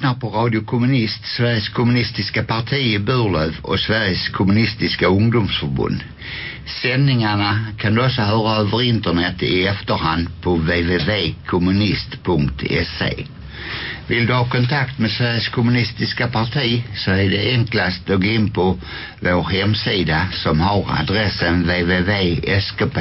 Lyssnar på Radio Kommunist, Sveriges kommunistiska parti i Burlöv och Sveriges kommunistiska ungdomsförbund. Sändningarna kan du också höra över internet i efterhand på www.kommunist.se. Vill du ha kontakt med Sveriges kommunistiska parti så är det enklast att gå in på vår hemsida som har adressen www.skp.se.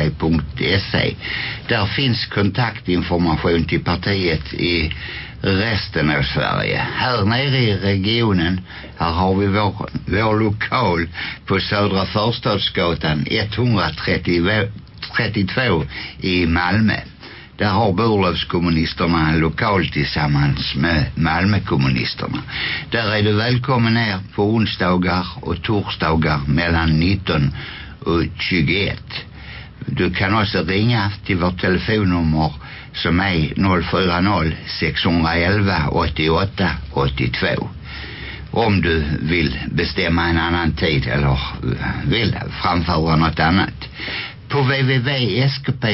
Där finns kontaktinformation till partiet i resten av Sverige. Här nere i regionen, här har vi vår, vår lokal på Södra Förstadsgatan 132 i Malmö. Där har Burlövskommunisterna en lokal tillsammans med Malmökommunisterna. Där är du välkommen ner på onsdagar och torsdagar mellan 19 och 21. Du kan också ringa till vårt telefonnummer som är 040 611 88 82 om du vill bestämma en annan tid eller vill framföra något annat. På www.skp.se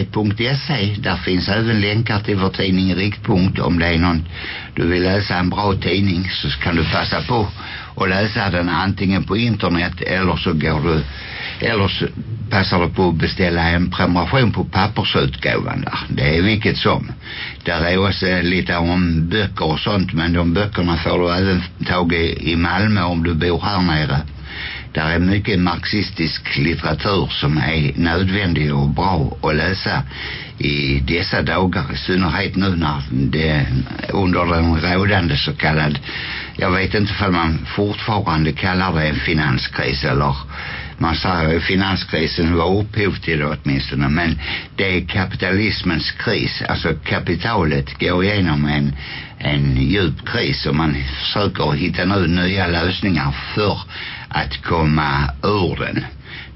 där finns även länkar till vår tidning Riktpunkt om det är någon du vill läsa en bra tidning så kan du passa på och läsa den antingen på internet eller så går du eller så passar du på att beställa en prenumeration på pappersutgåvan där. Det är vilket som. Där är också lite om böcker och sånt men de böckerna får du även tag i, i Malmö om du bor här nere. Där är mycket marxistisk litteratur som är nödvändig och bra att läsa i dessa dagar i synnerhet nu när det under den rådande så kallad jag vet inte om man fortfarande kallar det en finanskris eller man säger finanskrisen var upphov till det åtminstone men det är kapitalismens kris. Alltså kapitalet går igenom en en djup kris och man försöker hitta nu nya lösningar för att komma ur den.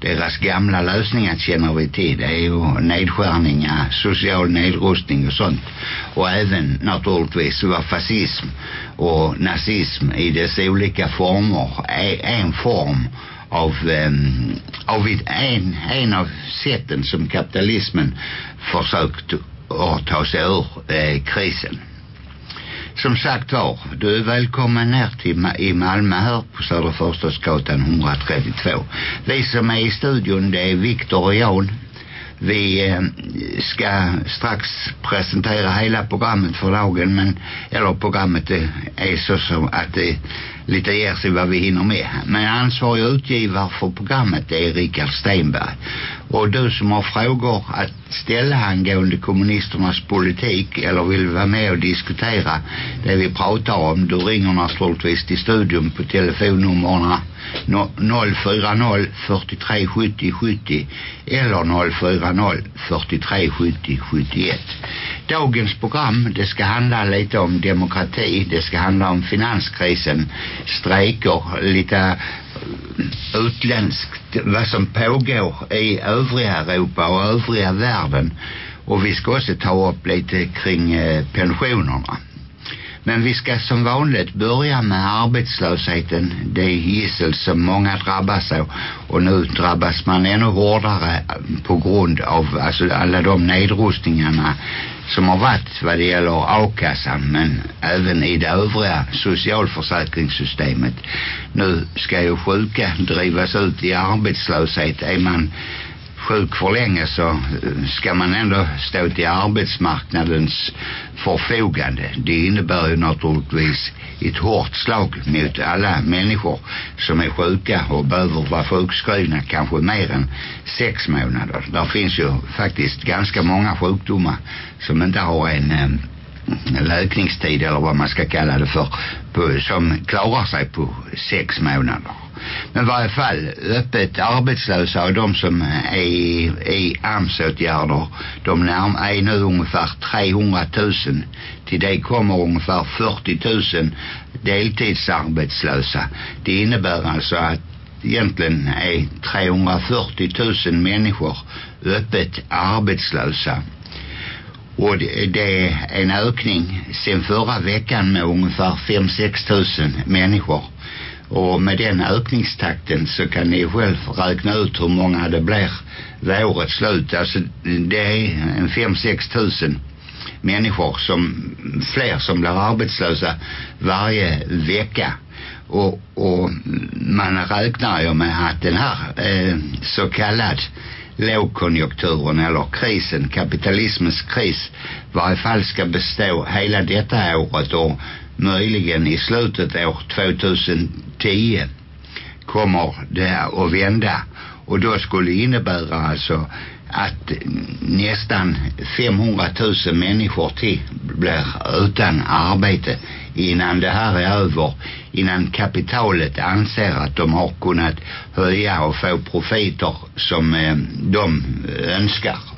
Deras gamla lösningar känner vi till. Det är ju nedskärningar social nedrustning och sånt. Och även naturligtvis var fascism och nazism i dess olika former är en form av, um, av en, en av sätten som kapitalismen försökt att ta sig ur eh, krisen som sagt var, du är välkommen ner till i Malmö här på Södra Förstadsgatan 132. Vi som är i studion det är Viktor och Jan. Vi eh, ska strax presentera hela programmet för dagen men eller programmet är, är så som att det lite ger sig vad vi hinner med. Men ansvarig utgivare för programmet är Richard Steinberg. Och du som har frågor att ställa angående kommunisternas politik eller vill vara med och diskutera det vi pratar om, du ringer naturligtvis till studion på telefonnummerna 040 43 70 70 eller 040 43 70 71. Dagens program det ska handla lite om demokrati, det ska handla om finanskrisen, strejker, lite eh, utländskt vad som pågår i övriga Europa och övriga världen. Och vi ska också ta upp lite kring eh, pensionerna. Men vi ska som vanligt börja med arbetslösheten. Det är gissel som många drabbas av. Och nu drabbas man ännu hårdare på grund av alltså alla de nedrustningarna som har varit vad det gäller a-kassan men även i det övriga socialförsäkringssystemet. Nu ska ju sjuka drivas ut i arbetslöshet. Är man sjuk för länge så eh, ska man ändå stå till arbetsmarknadens förfogande? Det innebär ju naturligtvis ett hårt slag mot alla människor som är sjuka och behöver vara sjukskrivna kanske mer än sex månader. Där finns ju faktiskt ganska många sjukdomar som inte har en en läkningstid eller vad man ska kalla det för på, som klarar sig på sex månader men i varje fall? Öppet arbetslösa och de som är i AMS-åtgärder de närm är nu ungefär 300 000 till det kommer ungefär 40 000 deltidsarbetslösa. Det innebär alltså att egentligen är 340 000 människor öppet arbetslösa. Och det, det är en ökning. Sen förra veckan med ungefär 5-6 tusen människor och med den ökningstakten så kan ni själv räkna ut hur många det blir vid årets slut. Alltså det är en 5-6 tusen människor som fler som blir arbetslösa varje vecka. Och, och man räknar ju med att den här eh, så kallad lågkonjunkturen eller krisen, kapitalismens kris varje fall ska bestå hela detta året. Och möjligen i slutet år 2010 kommer det att vända. Och då skulle innebära alltså att nästan 500 000 människor till blir utan arbete innan det här är över innan kapitalet anser att de har kunnat höja och få profiter som eh, de önskar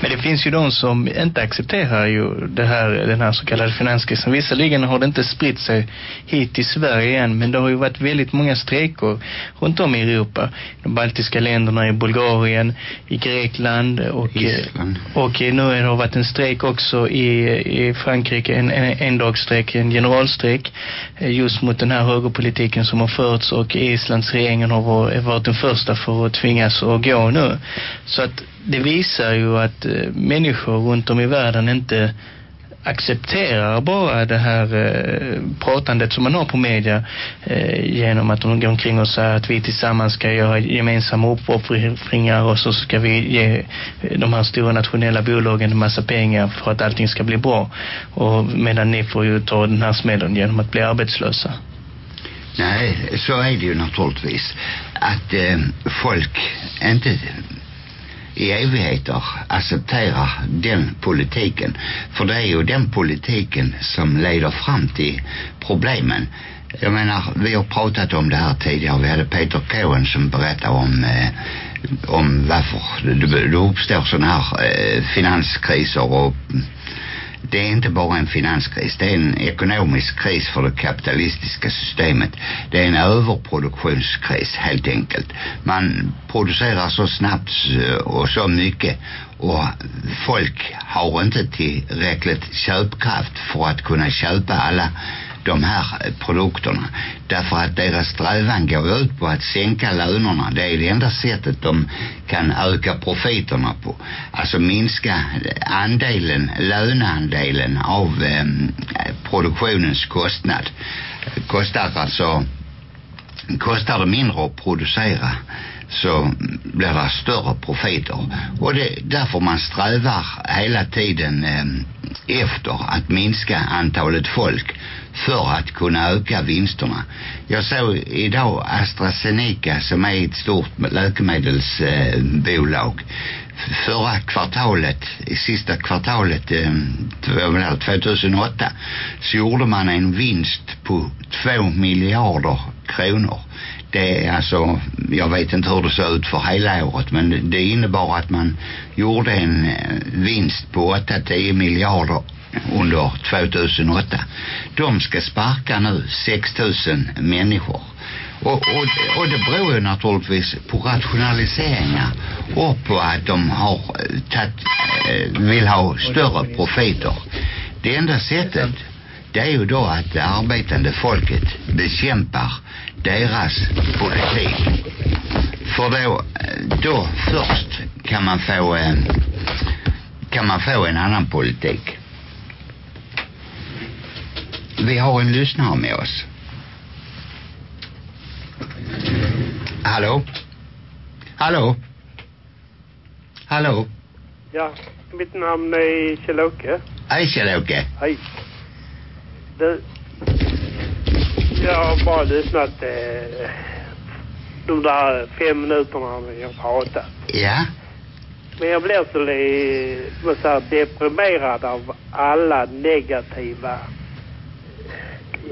men det finns ju de som inte accepterar ju det här, den här så kallade finanskrisen. Visserligen har det inte spritt sig hit till Sverige än, men det har ju varit väldigt många strejker runt om i Europa. De baltiska länderna, i Bulgarien, i Grekland och, Island. och nu har det varit en strejk också i, i Frankrike, en, en, en dagstrejk, en generalstrejk just mot den här högerpolitiken som har förts och Islands regeringen har varit den första för att tvingas att gå nu. Så att det visar ju att eh, människor runt om i världen inte accepterar bara det här eh, pratandet som man har på media eh, genom att de går omkring och säger att vi tillsammans ska göra gemensamma uppoffringar och så ska vi ge eh, de här stora nationella bolagen en massa pengar för att allting ska bli bra och medan ni får ju ta den här smällen genom att bli arbetslösa. Nej, så är det ju naturligtvis att eh, folk inte i evigheter acceptera den politiken. För det är ju den politiken som leder fram till problemen. Jag menar, vi har pratat om det här tidigare. Vi hade Peter Cohen som berättade om eh, om varför det, det uppstår sådana här eh, finanskriser och det är inte bara en finanskris, det är en ekonomisk kris för det kapitalistiska systemet. Det är en överproduktionskris helt enkelt. Man producerar så snabbt eh, och så mycket och folk har inte tillräckligt köpkraft för att kunna köpa alla de här eh, produkterna. Därför att deras strävan går ut på att sänka lönerna. Det är det enda sättet de kan öka profiterna på. Alltså minska andelen, löneandelen av eh, produktionens kostnad. Kostar alltså kostar det mindre att producera så blir det större profiter och det är därför man strävar hela tiden eh, efter att minska antalet folk för att kunna öka vinsterna. Jag såg idag AstraZeneca som är ett stort läkemedelsbolag eh, förra kvartalet, i sista kvartalet eh, 2008 så gjorde man en vinst på två miljarder kronor det är alltså, jag vet inte hur det såg ut för hela året men det innebar att man gjorde en eh, vinst på 8-10 miljarder under 2008. De ska sparka nu 6000 människor. Och, och, och det beror ju naturligtvis på rationaliseringar och på att de har eh, tatt, eh, vill ha större profiter. Det enda sättet det är ju då att det arbetande folket bekämpar deras politik. För då, då först kan man få kan man få en annan politik. Vi har en lyssnare med oss. Hallå? Hallå? Hallå? Ja, mitt namn är Kjell-Åke. Hej Kjell-Åke. Hej. Du, jag har bara lyssnat eh, de där fem minuterna när jag pratat. Ja? Men jag blir så, så här deprimerad av alla negativa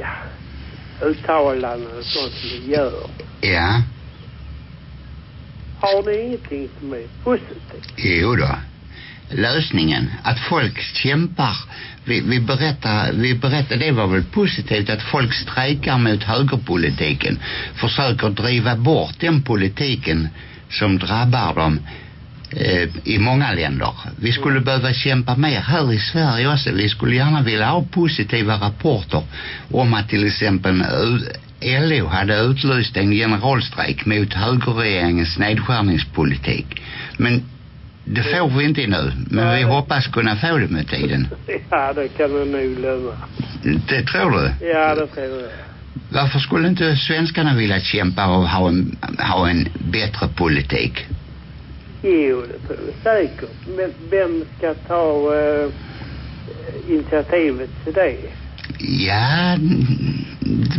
ja, uttalanden och sånt som ni gör. Ja? Har ni ingenting som är positivt? Jo då. Lösningen, att folk kämpar vi, vi berättar, vi berättar, det var väl positivt att folk strejkar mot högerpolitiken. Försöker driva bort den politiken som drabbar dem eh, i många länder. Vi skulle behöva kämpa mer här i Sverige också. Vi skulle gärna vilja ha positiva rapporter om att till exempel LO hade utlyst en generalstrejk mot högerregeringens nedskärningspolitik. Men det får vi inte nu. Men vi Nej. hoppas kunna få det med tiden. Ja, det kan du nog glömma. Det tror du? Ja, det tror jag. Varför skulle inte svenskarna vilja kämpa och ha en, ha en bättre politik? Jo, det tror jag säkert. Men vem ska ta eh, initiativet till det? Ja,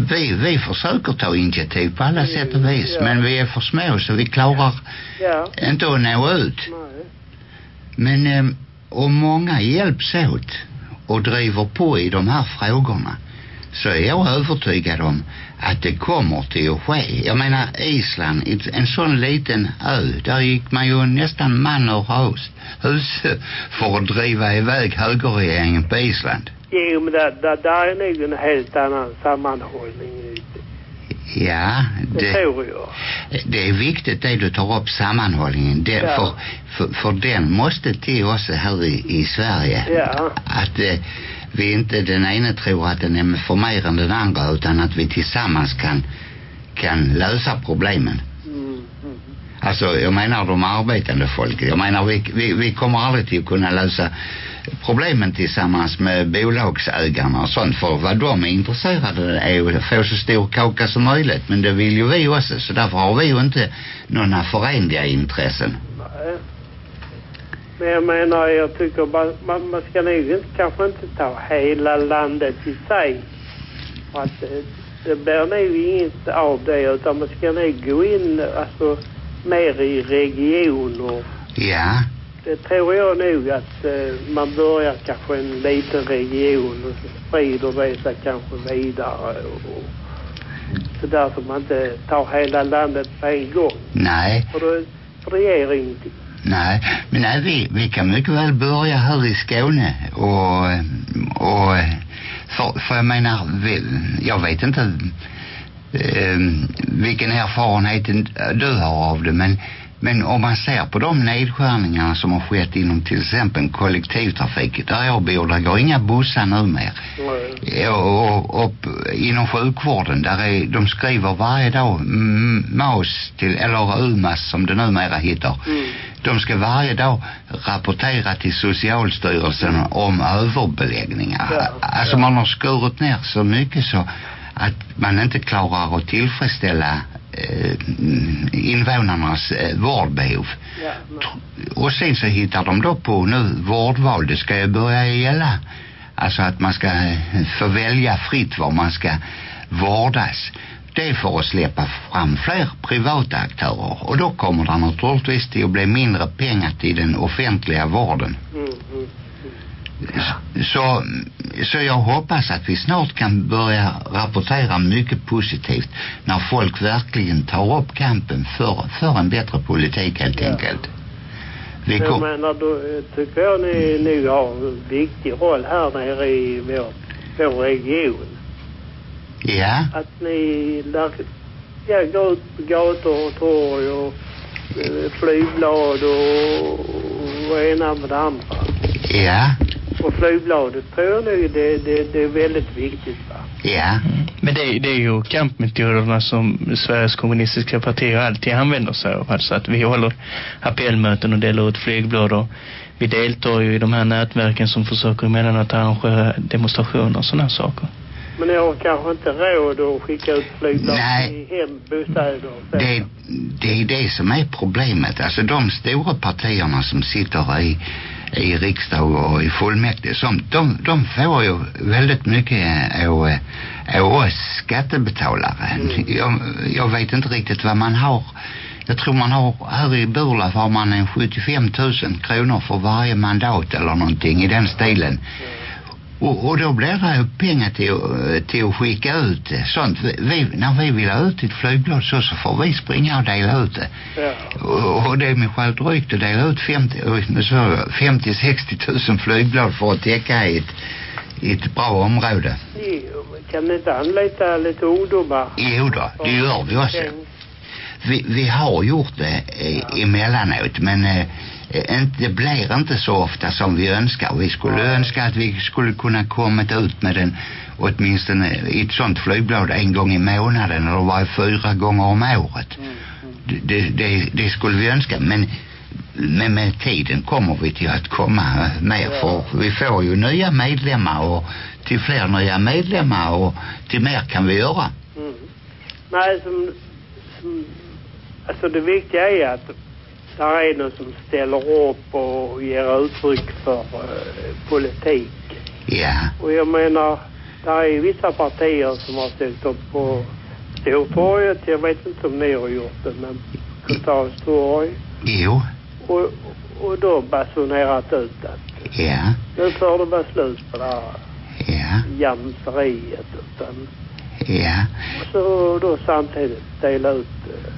vi, vi försöker ta initiativ på alla sätt och vis. Ja. Men vi är för små så vi klarar Ja, inte att nå ut. nej. Men eh, om många hjälps åt och driver på i de här frågorna så är jag övertygad om att det kommer till att ske. Jag menar Island, en sån liten ö, där gick man ju nästan man ur hus, hus för att driva iväg högerregeringen på Island. Jo, men där, där, där är nog en helt annan sammanhållning. Ja, Det det, det är viktigt det du tar upp sammanhållningen. Det, Ja. för, för, för den måste till oss här i, i Sverige. Ja. Att eh, vi inte den ene tror att den är för mer än den andra utan att vi tillsammans kan, kan lösa problemen. Alltså jag menar de arbetande folket. Jag menar vi, vi, vi kommer aldrig till att kunna lösa problemen tillsammans med bolagsägarna och sånt. För vad de är intresserade är att få så stor kaka som möjligt. Men det vill ju vi också. Så därför har vi ju inte några förenliga intressen. Nej. Men jag menar, jag tycker man, man, man ska nog inte, kanske inte ta hela landet i sig. För att det, det blir nog inget av det utan man ska nog gå in alltså mer i regioner. Ja, Det tror jag nog att eh, man börjar kanske en liten region och så sprider det sig kanske vidare. Och, så därför man inte tar hela landet på en gång. nej. För, då, för det ger ingenting. Nej, men nej, vi, vi kan mycket väl börja här i Skåne och, och för, för jag menar, vi, jag vet inte eh, vilken erfarenhet du har av det men, men om man ser på de nedskärningarna som har skett inom till exempel kollektivtrafik där jag bor, där går inga bussar numera. Nej. Och, och, och inom sjukvården där är, de skriver varje dag mm, MAS till, eller UMAS som det numera heter. Mm. De ska varje dag rapportera till Socialstyrelsen om överbeläggningar. Ja, Alltså ja. man har skurit ner så mycket så att man inte klarar att tillfredsställa eh, invånarnas eh, vårdbehov. Ja. Och sen så hittar de då på nu vårdval. Det ska ju börja gälla. Alltså att man ska eh, få välja fritt var man ska vårdas. Det är för att släppa fram fler privata aktörer. Och då kommer det naturligtvis till att bli mindre pengar till den offentliga vården. Mm, mm. Så, så jag hoppas att vi snart kan börja rapportera mycket positivt när folk verkligen tar upp kampen för, för en bättre politik helt Ja. enkelt. Vi Jag kom, menar, då eh, tycker jag ni nu har en viktig roll här nere i vår, vår region. ja, Att ni lär, ja, går ut på gator och torg och eh, flygblad och, och ena med det andra. ja, Och flygbladet tror jag nu det, det, det är väldigt viktigt va. ja, Men det, det är ju kampmetoderna som Sveriges kommunistiska parti alltid använder sig av. Alltså att vi håller appellmöten och delar ut flygblad och vi deltar ju i de här nätverken som försöker emellanåt arrangera demonstrationer och sådana saker. Men ni har kanske inte råd att skicka ut flygblad Nej. i hem, bostäder och så. det, det är det som är problemet. Alltså de stora partierna som sitter i, i riksdag och i fullmäktige, som, de, de får ju väldigt mycket av, av oss skattebetalare. Mm. Jag, jag vet inte riktigt vad man har. Jag tror man har, här i Burlöf har man en 75 000 kronor för varje mandat eller någonting i den stilen. Och, och då blir det ju pengar till, till att skicka ut. Sånt. Vi, när vi vill ha ut ett flygblad så, så får vi springa och dela ut det. Ja. Och, och det är mig själv drygt att dela ut 50, oj, nu sa jag, 50-60 000 flygblad för att täcka ett, ett bra område. Kan ni inte anlita lite ungdomar? Jo då, det gör vi också. Vi, vi har gjort det eh, emellanåt men eh, det blir inte så ofta som vi önskar. Vi skulle Nej. önska att vi skulle kunna kommit ut med den åtminstone i ett sånt flygblad en gång i månaden eller var fyra gånger om året. Mm, mm. Det, det, det, skulle vi önska men men med tiden kommer vi till att komma mer Ja. för vi får ju nya medlemmar och till fler nya medlemmar och till mer kan vi göra. Mm. Nej, som, som, alltså det viktiga är att där är någon som ställer upp och ger uttryck för eh, politik. Ja, Och jag menar, där är vissa partier som har ställt upp på Stortorget. Jag vet inte om ni har gjort det, men Gustavs torg. jo, Och, och då basunerat ut att ja, nu får det vara slut på det här ja, jamseriet. Utan, och så då samtidigt dela ut eh,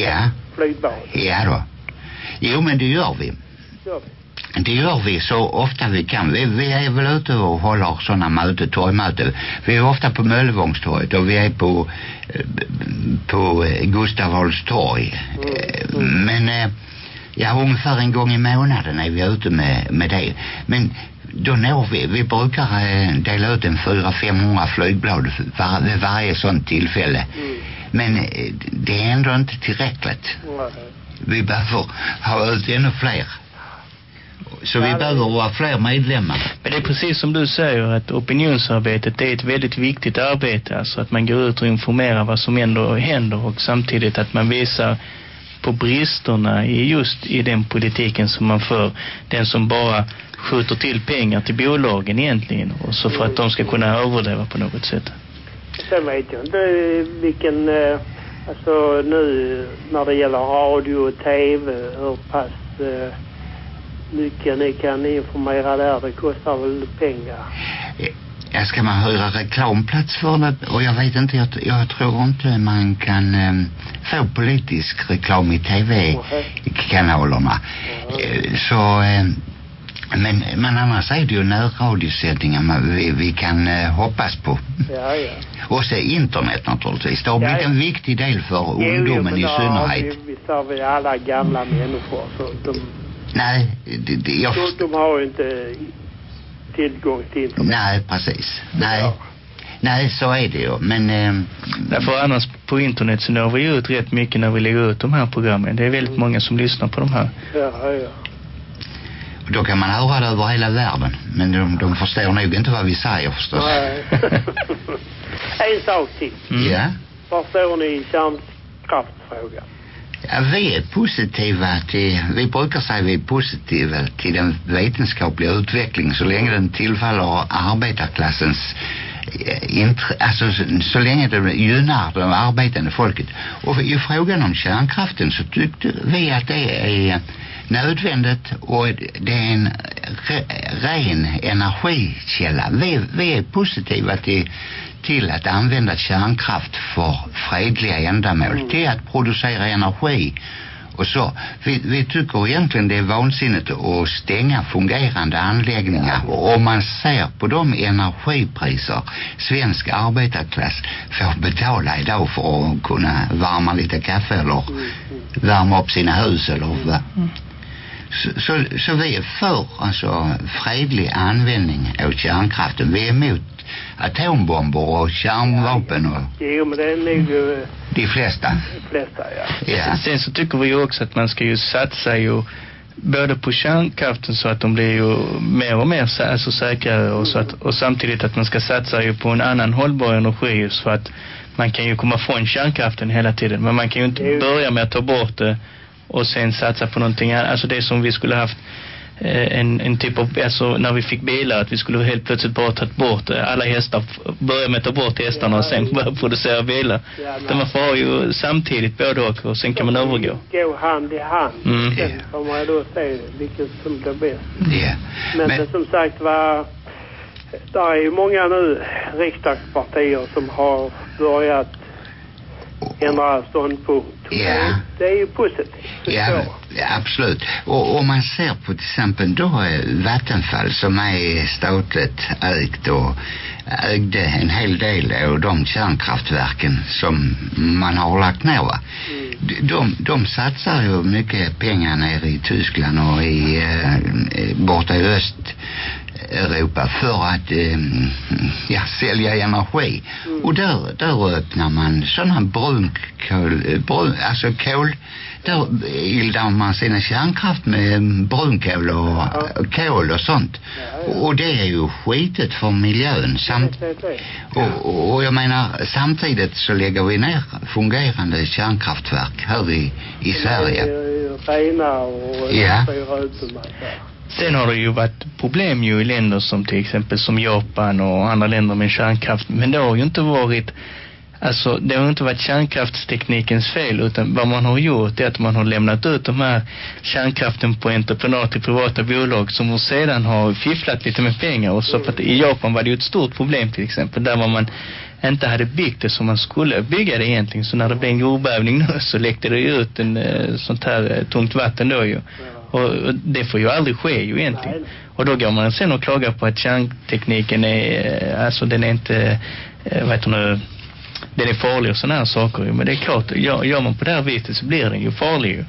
ja, flygblad. ja då. Jo men det gör vi. Ja. Det gör vi så ofta vi kan. Vi, vi är väl ute och håller sådana möten, torgmöten. Vi är ofta på Möllevångstorget och vi är på, eh, på Gustav Adolfs torg. Eh, Men eh, ja, ungefär en gång i månaden är vi ute med, med det. Men då når vi, vi brukar dela ut en 400-500 flygblad var, vid varje sånt tillfälle. Mm. Men eh, det är ändå inte tillräckligt. Nej. Vi behöver ha ut ännu fler. Så vi behöver vara fler medlemmar. Men det är precis som du säger att opinionsarbetet är ett väldigt viktigt arbete. Alltså att man går ut och informerar vad som ändå händer och samtidigt att man visar på bristerna i just i den politiken som man för. Den som bara skjuter till pengar till bolagen egentligen och så för att de ska kunna överleva på något sätt. Sen vet jag inte vilken, eh, alltså nu när det gäller radio och tv, hur pass eh, mycket ni kan informera där. Det kostar väl pengar. Ja, ska man hyra reklamplats för det? Och jag vet inte, jag, jag tror inte man kan eh, få politisk reklam i tv-kanalerna. Eh, så, eh, men, men annars är det ju närradiosändningar man, vi, vi kan eh, hoppas på. Ja, ja. Och så internet naturligtvis. Det har blivit Ja, ja. en viktig del för Jo, jo, ungdomen men i har synnerhet. Vi, vi sa vi alla gamla människor så de, Nej, det, det, jag, de, de har ju inte tillgång till internet. nej precis. Nej, Ja. nej så är det ju. Men eh, Därför annars på internet så når vi ut rätt mycket när vi lägger ut de här programmen. Det är väldigt många som lyssnar på de här. Ja, ja. Då kan man höra det över hela världen. Men de, de förstår nog inte vad vi säger förstås. Nej. en sak till. Mm. Ja. Var står ni i kärnkraftfrågan? Ja, vi är positiva till, vi brukar säga vi är positiva till den vetenskapliga utvecklingen så länge den tillfaller arbetarklassens alltså så, länge det gynnar det arbetande folket. Och i frågan om kärnkraften så tyckte vi att det är nödvändigt och det är en re, ren energikälla. Vi, vi är positiva till till att använda kärnkraft för fredliga ändamål, till att producera energi och så. Vi, vi tycker egentligen det är vansinnigt att stänga fungerande anläggningar och om man ser på de energipriser svensk arbetarklass får betala idag för att kunna värma lite kaffe eller värma upp sina hus eller vad. Så, så, så vi är för alltså fredlig användning av kärnkraften. Vi är emot atombomber och kärnvapen och Jo, men det är nog eh, de flesta. de flesta, ja. Ja. Sen så tycker vi ju också att man ska ju satsa ju både på kärnkraften så att de blir ju mer och mer sä alltså säkrare och, så att, och samtidigt att man ska satsa ju på en annan hållbar energi just för att man kan ju komma från kärnkraften hela tiden men man kan ju inte börja med att ta bort det och sen satsa på någonting annat. Alltså det som vi skulle haft eh, en, en typ av, alltså när vi fick bilar att vi skulle helt plötsligt bara ta bort eh, alla hästar, börja med att ta bort hästarna och sen börja producera bilar. Ja, man får ju samtidigt både och och sen kan man övergå. Gå hand i hand. Mm. Sen får man då se vilket som blir bäst. Ja. Men, Men, som sagt var, där är ju många nu riksdagspartier som har börjat ändra ståndpunkt. Ja. Det är ju positivt. Ja, ja, absolut. Och om man ser på till exempel då eh, Vattenfall som är statligt ägt och ägde en hel del av de kärnkraftverken som man har lagt ner va. De, de, de satsar ju mycket pengar nere i Tyskland och i, eh, borta i öst Europa för att eh, ja, sälja energi. Mm. Och där, där öppnar man sådana brunkol, eh, brun, alltså kol, där eldar man sina kärnkraft med brunkol och Ja. kol och sånt. Ja. Och det är ju skitigt för miljön. Samt, och, och- jag menar samtidigt så lägger vi ner fungerande kärnkraftverk här i, i Sverige. Rena och Ja. Sen har det ju varit problem ju i länder som till exempel som Japan och andra länder med kärnkraft. Men det har ju inte varit, alltså det har inte varit kärnkraftsteknikens fel utan vad man har gjort är att man har lämnat ut de här kärnkraften på entreprenad till privata bolag som sedan har fifflat lite med pengar och så för att i Japan var det ju ett stort problem till exempel. Där var man inte hade byggt det som man skulle bygga det egentligen. Så när det blev en jordbävning nu så läckte det ju ut en eh, sånt här eh, tungt vatten då ju och, det får ju aldrig ske ju egentligen Nej. och då går man sen och klagar på att kärntekniken är, eh, alltså den är inte, eh, vad heter det, den är farlig och sådana här saker. Men det är klart, gör, gör man på det här viset så blir den ju farlig ju.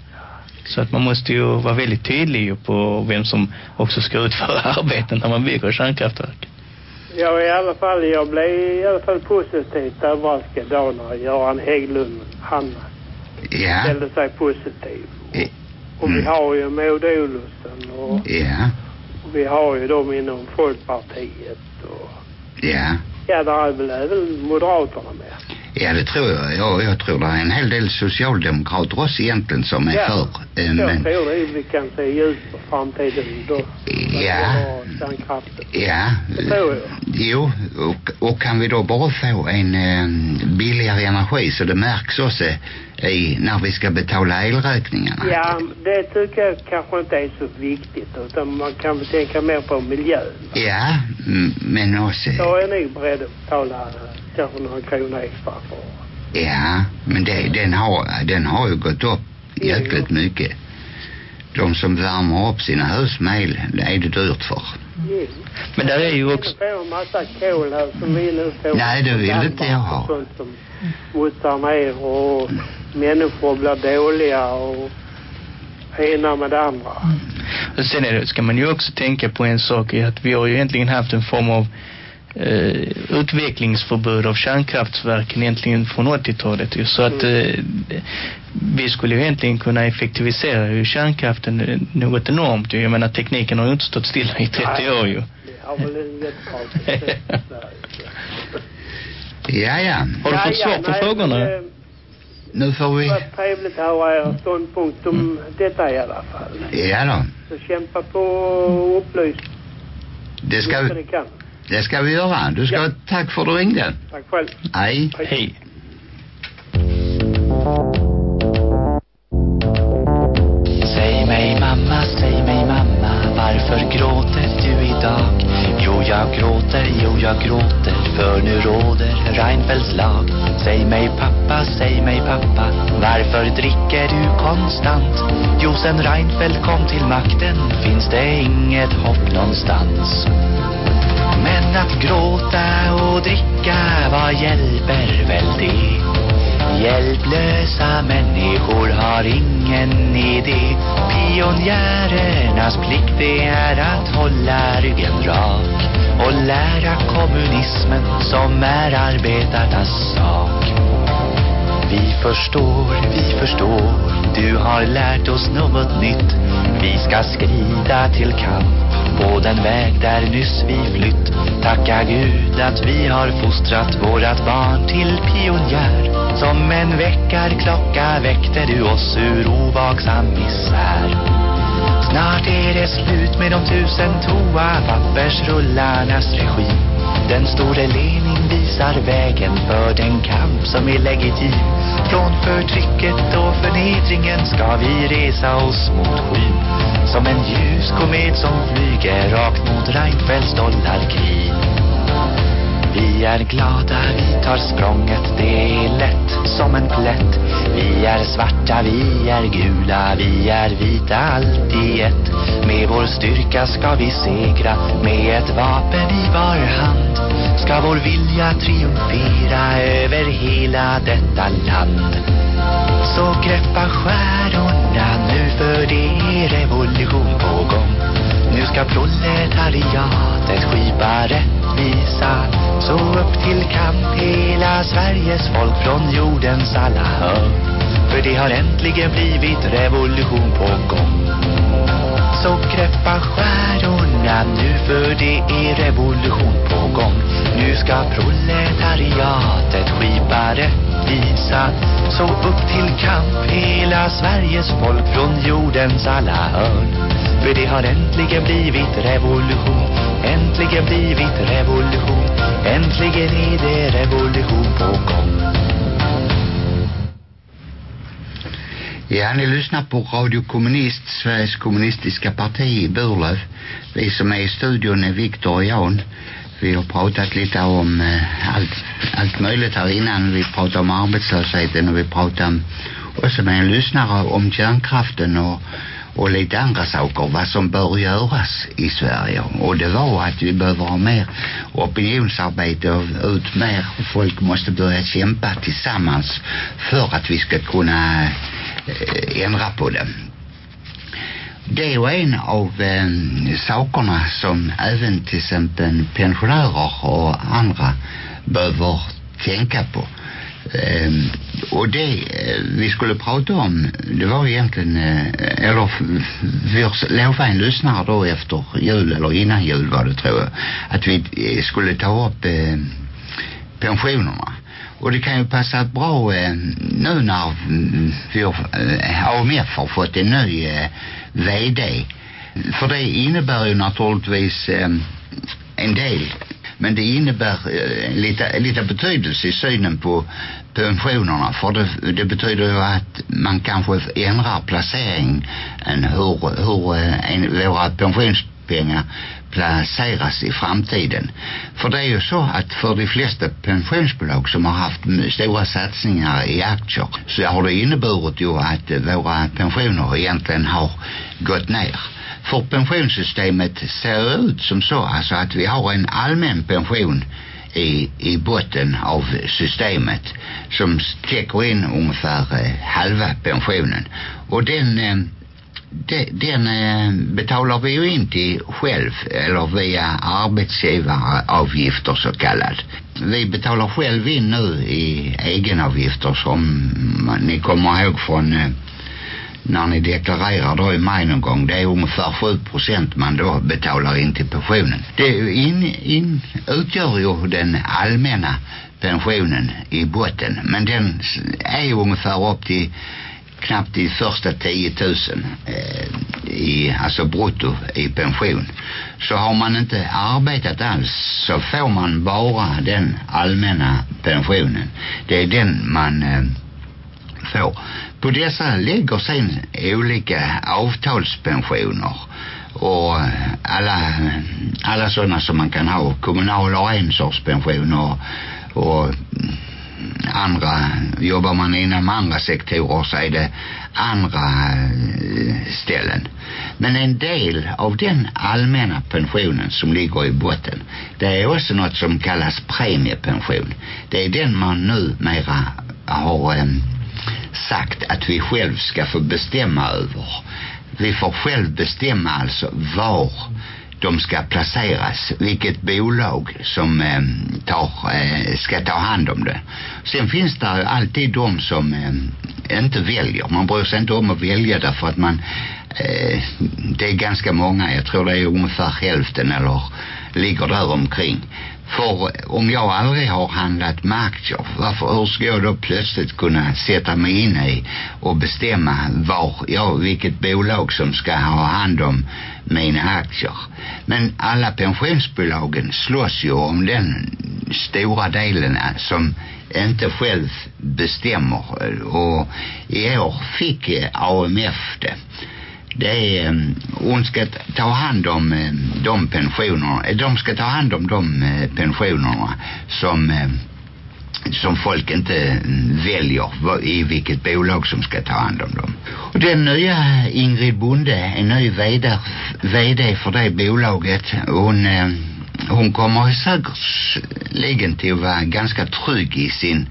Så att man måste ju vara väldigt tydlig ju på vem som också ska utföra arbeten när man bygger kärnkraftverk. Ja, i alla fall, jag blev i alla fall positivt överraskad då när Göran Hägglund, han Ja, ställde sig positiv. Och vi mm. har ju Maud Olofsson och, ja, och vi har ju dem inom Folkpartiet och ja. ja, där är väl även Moderaterna med. Ja, det tror jag. Ja, jag tror det är en hel del socialdemokrater också egentligen som är Ja. för. eh, Jag Men, tror det vi kan se ljus på framtiden då. Ja. ja, Det tror jag. jo, och, och kan vi då bara få en eh, billigare energi så det märks också i, när vi ska betala elräkningarna. Ja, det tycker jag kanske inte är så viktigt utan man kan väl tänka mer på miljön. Ja, men också, Då är ni beredda att betala eh, kanske några kronor extra för. ja, men det, den, har, den har ju gått upp jäkligt mycket. De som värmer upp sina hus med el, det är det dyrt för. Jo. Men där är ju också, får en massa kol här som vi nu får. Nej, det vill inte jag ha. Och Sånt som smutsar ner och människor blir dåliga och ena med det andra. och sen är det, ska man ju också tänka på en sak i att vi har ju egentligen haft en form av eh, utvecklingsförbud av kärnkraftverken egentligen från 80-talet ju. Så att eh, vi skulle ju egentligen kunna effektivisera ju kärnkraften eh, något enormt ju. Jag menar tekniken har ju inte stått stilla i 30 Nej. år ju. Det. Ja, ja. Har du fått svar på nej, frågorna? men, eh, Nu får Det vi... var trevligt att höra er ståndpunkt om detta i alla fall. Ja då. Så kämpa på och upplys Det ska, kan. Det ska vi göra. Du ska Ja. tack för att du ringde. Tack själv. Hej. Hej. Säg mig mamma, säg mig mamma, varför gråter du idag? Jo, jag gråter, jo, jag gråter, för nu råder Reinfeldts lag. Säg mig pappa, säg mig pappa, varför dricker du konstant? Jo, sen Reinfeldt kom till makten finns det inget hopp någonstans. Men att gråta och dricka, vad hjälper väl det? Hjälplösa människor har ingen idé Pionjärernas plikt det är att hålla ryggen rak och lära kommunismen som är arbetarnas sak vi förstår, vi förstår, du har lärt oss något nytt. Vi ska skrida till kamp på den väg där nyss vi flytt. Tacka Gud att vi har fostrat vårat barn till pionjär. Som en väckarklocka väckte du oss ur ovaksam misär. Snart är det slut med de tusen toapappersrullarnas regim. Den store Lenin visar vägen för den kamp som är legitim. Från förtrycket och förnedringen ska vi resa oss mot skyn. Som en ljus komet som flyger rakt mot Reinfeldts dollarkrig. Vi är glada, vi tar språnget, det är lätt som en plätt. Vi är svarta, vi är gula, vi är vita, allt i ett. Med vår styrka ska vi segra, med ett vapen i var hand. Ska vår vilja triumfera över hela detta land. Så greppa stjärnorna nu för det är revolution på gång. Nu ska proletariatet skipa rätt rättvisa Så upp till kamp hela Sveriges folk från jordens alla hörn. För det har äntligen blivit revolution på gång. Så greppa stjärnorna. Nu för det är revolution på gång. Nu ska proletariatet skipa rättvisa Så upp till kamp hela Sveriges folk från jordens alla hörn. För det har äntligen blivit revolution. Äntligen blivit revolution. Äntligen är det revolution på gång. Ja, ni lyssnar på Radio Kommunist, Sveriges kommunistiska parti i Burlöv. Vi som är i studion är Viktor och Jan. Vi har pratat lite om eh, allt, allt möjligt här innan. Vi pratade om arbetslösheten och vi pratade också med en lyssnare om kärnkraften och, och lite andra saker. Vad som bör göras i Sverige. Och det var att vi behöver ha mer opinionsarbete och ut mer. Folk måste börja kämpa tillsammans för att vi ska kunna eh, ändra på det. Det är ju en av eh, sakerna som även till exempel pensionärer och andra behöver tänka på. Eh, och det eh, vi skulle prata om det var egentligen eh, eller vi lovade en lyssnare då efter jul eller innan jul var det tror jag att vi eh, skulle ta upp eh, pensionerna och det kan ju passa bra eh, nu när vi har, eh, AMF har fått en ny eh, VD. För det innebär ju naturligtvis eh, en del. Men det innebär eh, lite, lite betydelse i synen på pensionerna. För det, det betyder ju att man kanske ändrar placeringen hur, hur eh, en, våra pensionspengar placeras i framtiden. För det är ju så att för de flesta pensionsbolag som har haft stora satsningar i aktier så har det inneburit ju att våra pensioner egentligen har gått ner. För pensionssystemet ser ut som så alltså att vi har en allmän pension i, i botten av systemet som täcker in ungefär eh, halva pensionen. Och den eh, de, den eh, betalar vi ju in till själv eller via arbetsgivaravgifter så kallat. Vi betalar själv in nu i egenavgifter som ni kommer ihåg från eh, när ni deklarerar då i maj någon gång det är ungefär 7 procent man då betalar in till pensionen. Det in, in, utgör ju den allmänna pensionen i botten men den är ju ungefär upp till knappt de första 10 000 eh, i, alltså brutto i pension. Så har man inte arbetat alls så får man bara den allmänna pensionen. Det är den man eh, får. På dessa ligger sen olika avtalspensioner och alla, alla sådana som man kan ha. Kommunal och en sorts pension och, och andra, jobbar man inom andra sektorer så är det andra eh, ställen. Men en del av den allmänna pensionen som ligger i botten det är också något som kallas premiepension. Det är den man numera har eh, sagt att vi själv ska få bestämma över. Vi får själv bestämma alltså var de ska placeras, vilket bolag som eh, tar, eh, ska ta hand om det. Sen finns det alltid de som eh, inte väljer. Man bryr sig inte om att välja därför att man eh, det är ganska många, jag tror det är ungefär hälften eller ligger där omkring. För om jag aldrig har handlat med aktier, varför, hur ska jag då plötsligt kunna sätta mig in i och bestämma var, ja, vilket bolag som ska ha hand om mina aktier. Men alla pensionsbolagen slåss ju om den stora delen som inte själv bestämmer. Och i år fick AMF det. Det är mm, hon ska ta hand om mm, de pensionerna. De ska ta hand om de mm, pensionerna som som folk inte mm, väljer i vilket bolag som ska ta hand om dem. Och den nya Ingrid Bonde, en ny vd, vd för det bolaget, hon, eh, hon kommer säkerligen till att vara ganska trygg i sin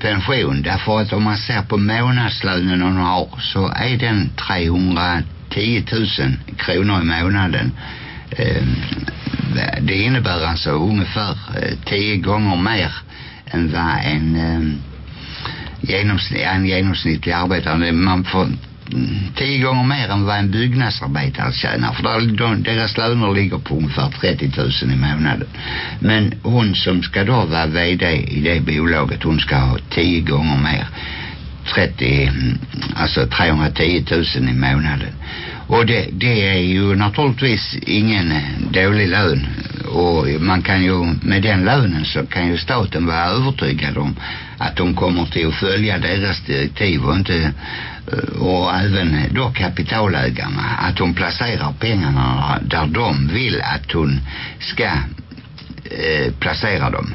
pension. Därför att om man ser på månadslönen hon har så är den 310 10 000 kronor i månaden eh, det innebär alltså ungefär eh, tio gånger mer än vad en, eh, genomsnitt, en ehm, genomsnittlig arbetare man får tio gånger mer än vad en byggnadsarbetare tjänar för där, de, deras löner ligger på ungefär 30 000 i månaden. Men hon som ska då vara vd i det bolaget hon ska ha tio gånger mer 30 alltså 310 000 i månaden och det, det är ju naturligtvis ingen dålig lön. Och man kan ju med den lönen så kan ju staten vara övertygad om att de kommer till att följa deras direktiv och inte eh, och även då kapitalägarna att de placerar pengarna där de vill att hon ska eh, placera dem.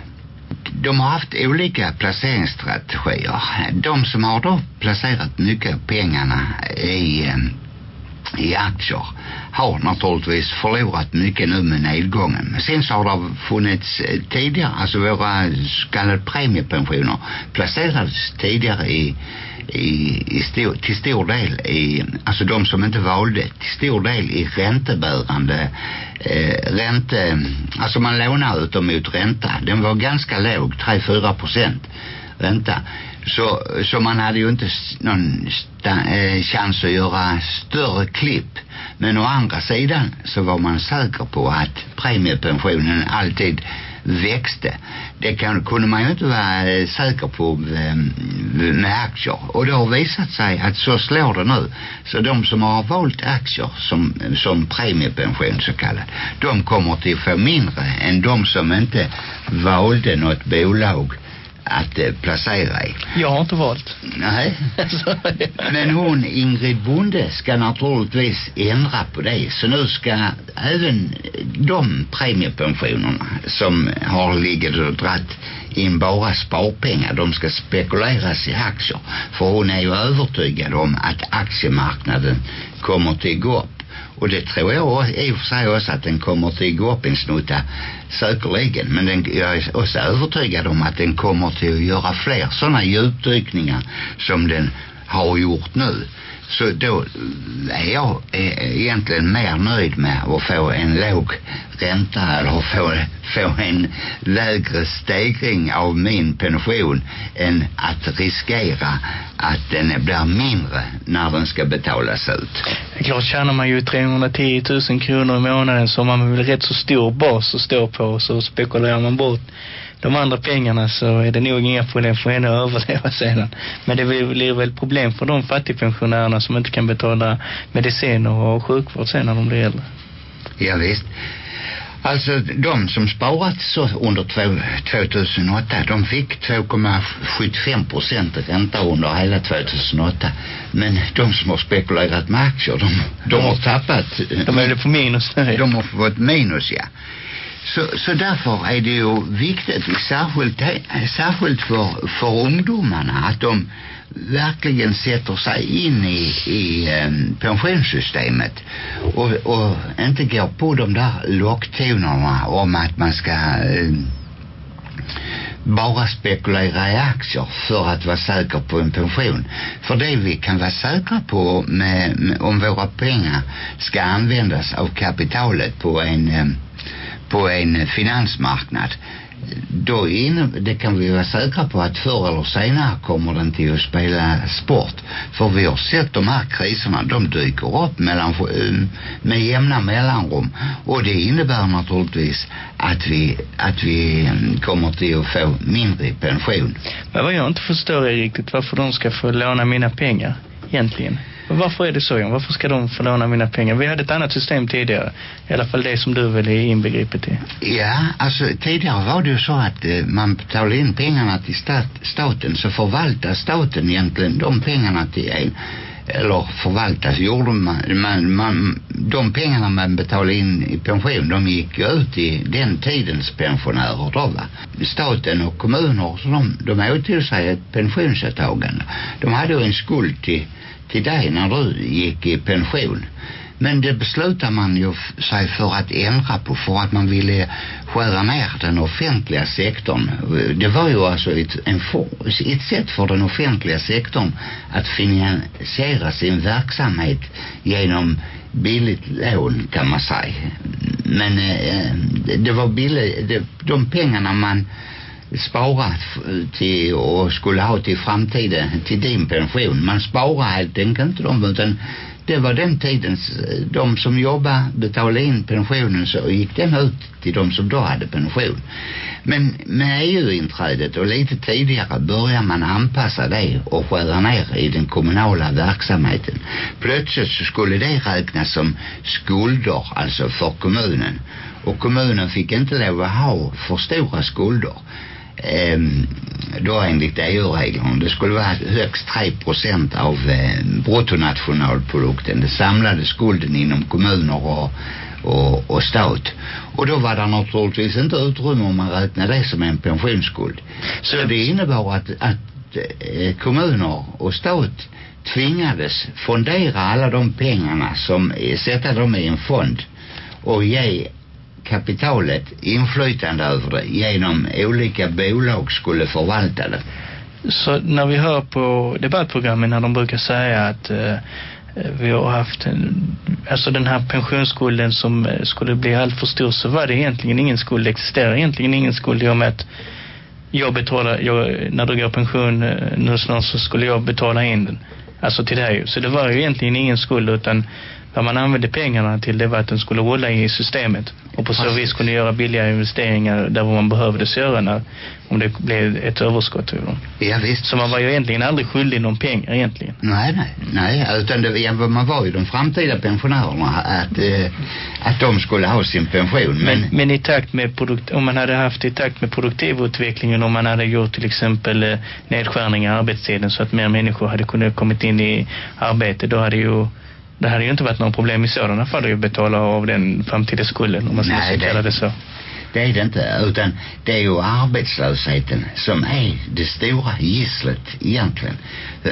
De har haft olika placeringsstrategier. De som har då placerat mycket av pengarna i eh, i aktier har naturligtvis förlorat mycket nu med nedgången. Men sen så har det funnits eh, tidigare, alltså våra så kallade premiepensioner placerades tidigare i, i, i stor, till stor del i, alltså de som inte valde, till stor del i räntebärande eh, ränte, alltså man lånar ut dem mot ränta. Den var ganska låg, 3-4 procent ränta så, så man hade ju inte någon eh, chans att göra större klipp. Men å andra sidan så var man säker på att premiepensionen alltid växte. Det kan, kunde man ju inte vara eh, säker på ehm, med aktier. Och det har visat sig att så slår det nu. Så de som har valt aktier som, som premiepension så kallat de kommer till att få mindre än de som inte valde något bolag att eh, placera i. Jag har inte valt. Nej. Men hon, Ingrid Bonde, ska naturligtvis ändra på det. Så nu ska även de premiepensionerna som har ligget och dratt in bara sparpengar, de ska spekuleras i aktier. För hon är ju övertygad om att aktiemarknaden kommer till gå upp och det tror jag i och för sig också att den kommer till gå upp en snutta säkerligen men den, jag är också övertygad om att den kommer till att göra fler sådana djupdykningar som den har gjort nu så då är jag egentligen mer nöjd med att få en låg ränta eller få, få en lägre stegring av min pension än att riskera att den blir mindre när den ska betalas ut. Klart tjänar man ju 310 000 kronor i månaden så man väl rätt så stor bas att stå på så spekulerar man bort de andra pengarna så är det nog inga problem för henne att överleva sedan. Men det blir väl problem för de fattigpensionärerna som inte kan betala mediciner och sjukvård sen när de blir äldre. Ja visst. Alltså de som sparat så under 2008 de fick 2,75 procent ränta under hela 2008 men de som har spekulerat med aktier de, de har tappat de är på minus nu de har fått minus ja så, så därför är det ju viktigt särskilt, särskilt för, för ungdomarna att de verkligen sätter sig in i, i um, pensionssystemet och, och inte går på de där locktonerna om att man ska um, bara spekulera i aktier för att vara säker på en pension. För det vi kan vara säkra på med, med, om våra pengar ska användas av kapitalet på en um, på en finansmarknad då in, det kan vi vara säkra på att förr eller senare kommer den till att spela sport. För vi har sett de här kriserna de dyker upp mellan, med jämna mellanrum. Och det innebär naturligtvis att vi, att vi mm, kommer till att få mindre pension. Men vad jag inte förstår är riktigt varför de ska få låna mina pengar egentligen varför är det så, Varför ska de få låna mina pengar? Vi hade ett annat system tidigare. I alla fall det som du väl är inbegripet i. Ja, alltså tidigare var det ju så att eh, man betalade in pengarna till stat, staten så förvaltar staten egentligen de pengarna till en eller förvaltas gjorde man, man, man de pengarna man betalade in i pension de gick ju ut i den tidens pensionärer då va staten och kommuner så de, de åtog sig ett pensionsåtagande de hade ju en skuld till till dig när du gick i pension Men det beslutar man ju sig för att ändra på för att man ville skära ner den offentliga sektorn. Det var ju alltså ett, en for, ett sätt för den offentliga sektorn att finansiera sin verksamhet genom billigt lån kan man säga. Men eh, det var billigt, det, de pengarna man sparat till och skulle ha till framtiden till din pension. Man sparar helt enkelt inte dem utan det var den tidens eh, de som jobbade betalade in pensionen så gick den ut till de som då hade pension. Men med EU-inträdet och lite tidigare börjar man anpassa det och skära ner i den kommunala verksamheten. Plötsligt så skulle det räknas som skulder alltså för kommunen. Och kommunen fick inte lov att ha för stora skulder eh, då enligt EU-reglerna. Det skulle vara högst 3 procent av eh, bruttonationalprodukten. Det samlade skulden inom kommuner och, och, och stat. Och då var det naturligtvis inte utrymme om man räknade det som en pensionsskuld. Så det innebar att, att eh, kommuner och stat tvingades fondera alla de pengarna som sätta dem i en fond och ge kapitalet inflytande över det genom olika bolag skulle förvalta det. Så när vi hör på debattprogrammen när de brukar säga att eh, vi har haft en, alltså den här pensionsskulden som eh, skulle bli allt för stor så var det egentligen ingen skuld. Det existerar egentligen ingen skuld i och med att jag betalar, jag, när du går pension eh, nu snart så skulle jag betala in den. Alltså till dig. Så det var ju egentligen ingen skuld utan vad man använde pengarna till det var att den skulle rulla i systemet. Och på så vis kunde göra billiga investeringar där man behövde se göra när, om det blev ett överskott ja, visst. så man var ju egentligen aldrig skyldig någon pengar egentligen. Nej nej, nej. Utan det, ja, man var ju de framtida pensionärerna att, eh, att de skulle ha sin pension men, men, men i takt med produkt, om man hade haft i takt med produktivutvecklingen om man hade gjort till exempel eh, nedskärningar i arbetstiden så att mer människor hade kunnat kommit in i arbete då hade ju det hade ju inte varit någon problem i sådana fall att betala av den framtida skulden om man ska Nej, kalla det så. Det är det inte, utan det är ju arbetslösheten som är det stora gisslet egentligen.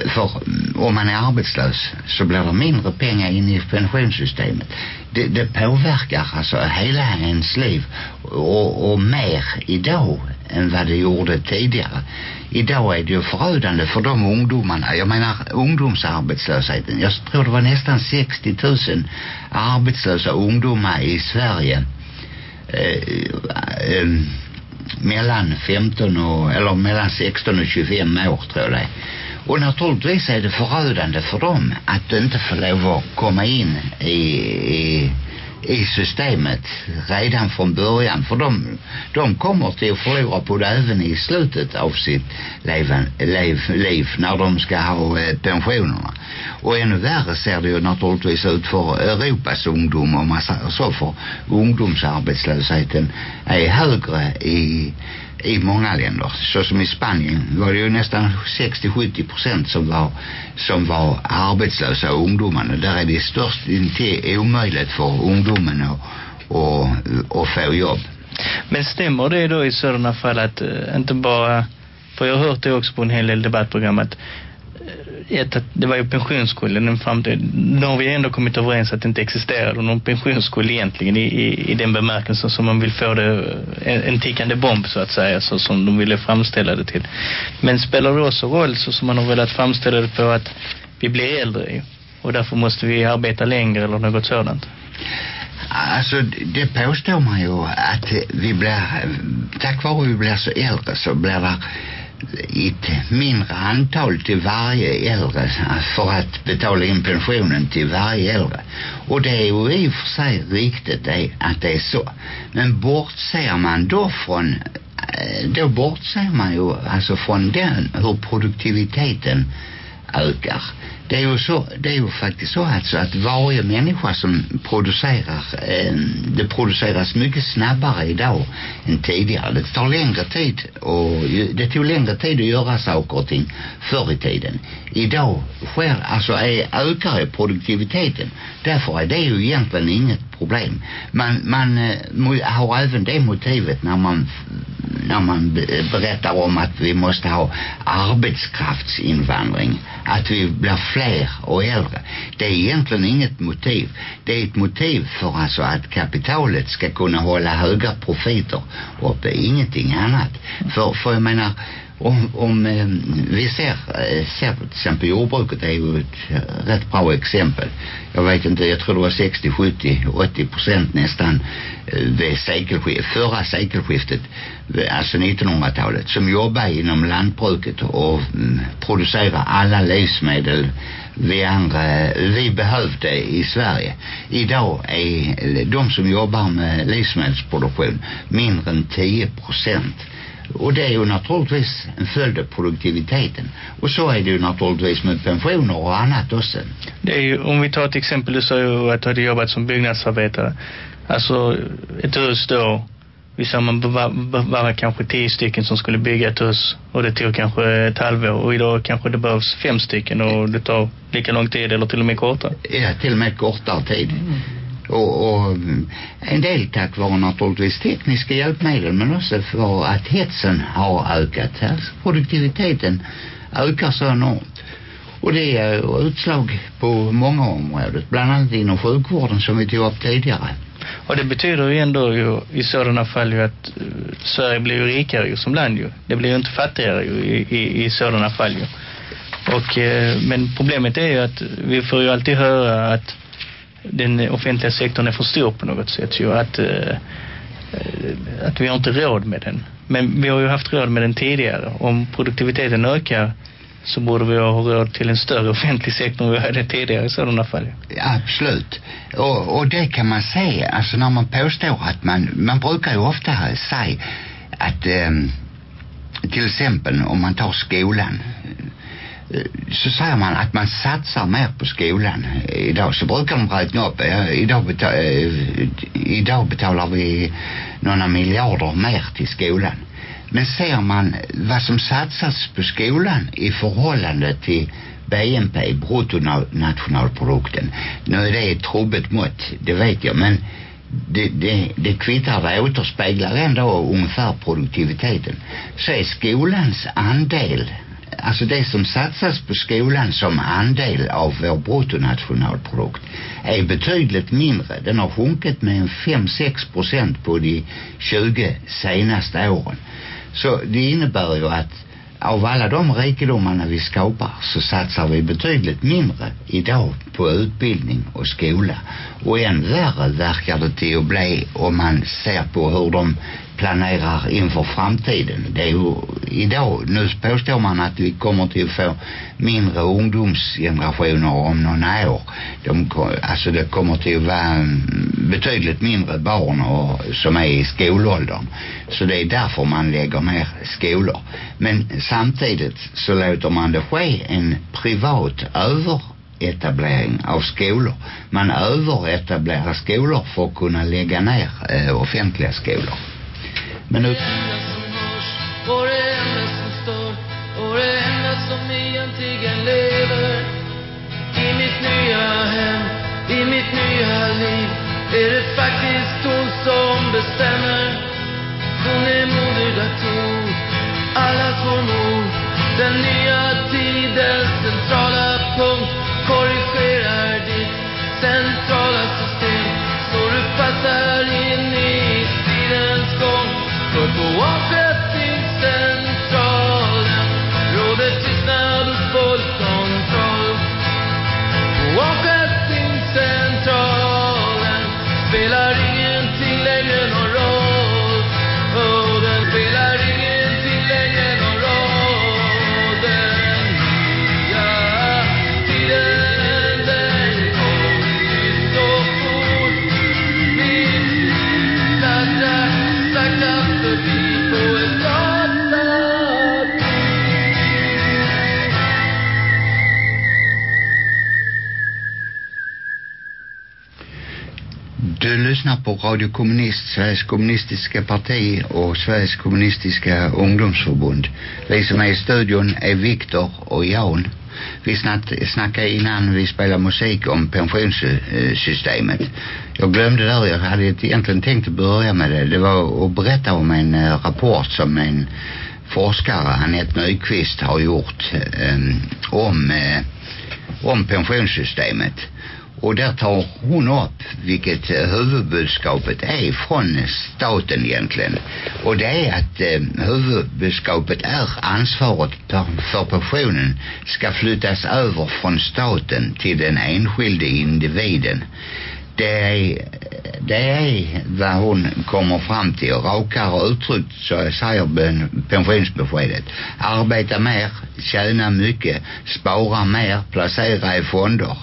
För om man är arbetslös så blir det mindre pengar in i pensionssystemet. Det, det påverkar alltså hela ens liv och, och mer idag än vad det gjorde tidigare. Idag är det ju förödande för de ungdomarna. Jag menar ungdomsarbetslösheten. Jag tror det var nästan 60 000 arbetslösa ungdomar i Sverige eh, eh, mellan 15 och, eller mellan 16 och 25 år tror jag det och naturligtvis är det förödande för dem att inte få lov att komma in i, i i systemet. Redan från början för de, de kommer till att förlora på det även i slutet av sitt leven, liv, liv när de ska ha eh, pensionerna och ännu värre ser det ju naturligtvis ut för Europas ungdom om man säger så för ungdomsarbetslösheten är högre i i många länder. Så som i Spanien var det ju nästan 60-70 procent som var, som var arbetslösa ungdomarna. Där är det störst inte omöjligt för ungdomen att, och, och få jobb. Men stämmer det då i sådana fall att eh, inte bara, för jag har hört det också på en hel del debattprogram att ett, att det var ju pensionsskulden fram till, nu har vi ändå kommit överens att det inte existerade någon pensionsskuld egentligen i, i, i den bemärkelsen som man vill få det en, en tickande bomb så att säga så som de ville framställa det till. Men spelar det också roll så som man har velat framställa det på att vi blir äldre och därför måste vi arbeta längre eller något sådant? Alltså det påstår man ju att vi blir tack vare att vi blir så äldre så blir det ett mindre antal till varje äldre eh, för att betala in pensionen till varje äldre. Och det är ju i och för sig riktigt det, att det är så. Men bortser man då från eh, då bortser man ju alltså från den hur produktiviteten ökar det är ju så det är ju faktiskt så alltså att varje människa som producerar eh, det produceras mycket snabbare idag än tidigare det tar längre tid och det tog längre tid att göra saker och ting förr i tiden. Idag sker alltså är, ökar produktiviteten. Därför är det ju egentligen inget problem man, man eh, har även det motivet när man när man berättar om att vi måste ha arbetskraftsinvandring. Att vi blir fler och äldre. Det är egentligen inget motiv. Det är ett motiv för alltså att kapitalet ska kunna hålla höga profiter uppe. Ingenting annat. För, för jag menar om, om eh, vi ser, eh, ser till exempel jordbruket är ju ett eh, rätt bra exempel. Jag vet inte, jag tror det var 60, 70, 80 procent nästan vid sekelskiftet, förra sekelskiftet, alltså 1900-talet, som jobbar inom lantbruket och mm, producerar alla livsmedel vi andra, vi behövde i Sverige. Idag är de som jobbar med livsmedelsproduktion mindre än 10 procent. Och det är ju naturligtvis en följd av produktiviteten. Och så är det ju naturligtvis med pensioner och annat också. Det är ju, om vi tar ett exempel, du sa ju att du hade jobbat som byggnadsarbetare. Alltså ett hus då, vi sa man bevarar kanske tio stycken som skulle bygga ett hus och det tog kanske ett halvår och idag kanske det behövs fem stycken och det tar lika lång tid eller till och med kortare. Ja, till och med kortare tid. Och, och en del tack vare naturligtvis tekniska hjälpmedel men också för att hetsen har ökat. Alltså produktiviteten ökar så enormt. Och det är utslag på många områden, bland annat inom sjukvården som vi tog upp tidigare. Och det betyder ju ändå ju, i sådana fall ju att uh, Sverige blir ju rikare ju som land ju. Det blir ju inte fattigare ju i, i, i sådana fall ju. Och, eh, men problemet är ju att vi får ju alltid höra att den offentliga sektorn är för stor på något sätt ju. Att, eh, eh, att vi har inte råd med den. Men vi har ju haft råd med den tidigare. Om produktiviteten ökar så borde vi ha råd till en större offentlig sektor än vi hade tidigare i sådana fall. ju. Ja, absolut. Och, och det kan man säga, alltså när man påstår att man, man brukar ju ofta säga att ehm, till exempel om man tar skolan Eh, så säger man att man satsar mer på skolan eh, idag så brukar de räkna upp ja, idag, beta, eh, idag betalar vi några miljarder mer till skolan men ser man vad som satsas på skolan i förhållande till BNP, bruttonationalprodukten. Nu är det ett trubbigt mått, det vet jag, men det, det, det kvittar, det återspeglar ändå ungefär produktiviteten. Så är skolans andel, alltså det som satsas på skolan som andel av vår bruttonationalprodukt är betydligt mindre. Den har sjunkit med en 5-6 procent på de 20 senaste åren. Så det innebär ju att av alla de rikedomarna vi skapar så satsar vi betydligt mindre idag på utbildning och skola. Och än värre verkar det till att bli om man ser på hur de planerar inför framtiden. Det är ju idag, nu påstår man att vi kommer till att få mindre ungdomsgenerationer om några år. De, alltså det kommer till att vara mm, betydligt mindre barn och, som är i skolåldern. Så det är därför man lägger ner skolor. Men samtidigt så låter man det ske en privat över etablering av skolor. Man överetablerar skolor för att kunna lägga ner eh, offentliga skolor. Men nu... Det enda som hörs och det enda som står och det enda som egentligen lever I mitt nya hem, i mitt nya liv är det faktiskt hon som bestämmer Hon är moder dator, allas vår mor Den nya tidens centrala lyssnar på Radio Kommunist, Sveriges kommunistiska parti och Sveriges kommunistiska ungdomsförbund. Vi som är i studion är Viktor och Jan. Vi snack, snackade innan vi spelade musik om pensionssystemet. Jag glömde där, jag hade egentligen tänkt att börja med det. Det var att berätta om en eh, rapport som en forskare, Anette Nyqvist, har gjort eh, om, eh, om pensionssystemet. Och där tar hon upp vilket eh, huvudbudskapet är från staten egentligen. Och det är att eh, huvudbudskapet är ansvaret för pensionen ska flyttas över från staten till den enskilde individen. Det är, det är vad hon kommer fram till. Rakare uttryckt så säger pensionsbeskedet. Arbeta mer, tjäna mycket, spara mer, placera i fonder.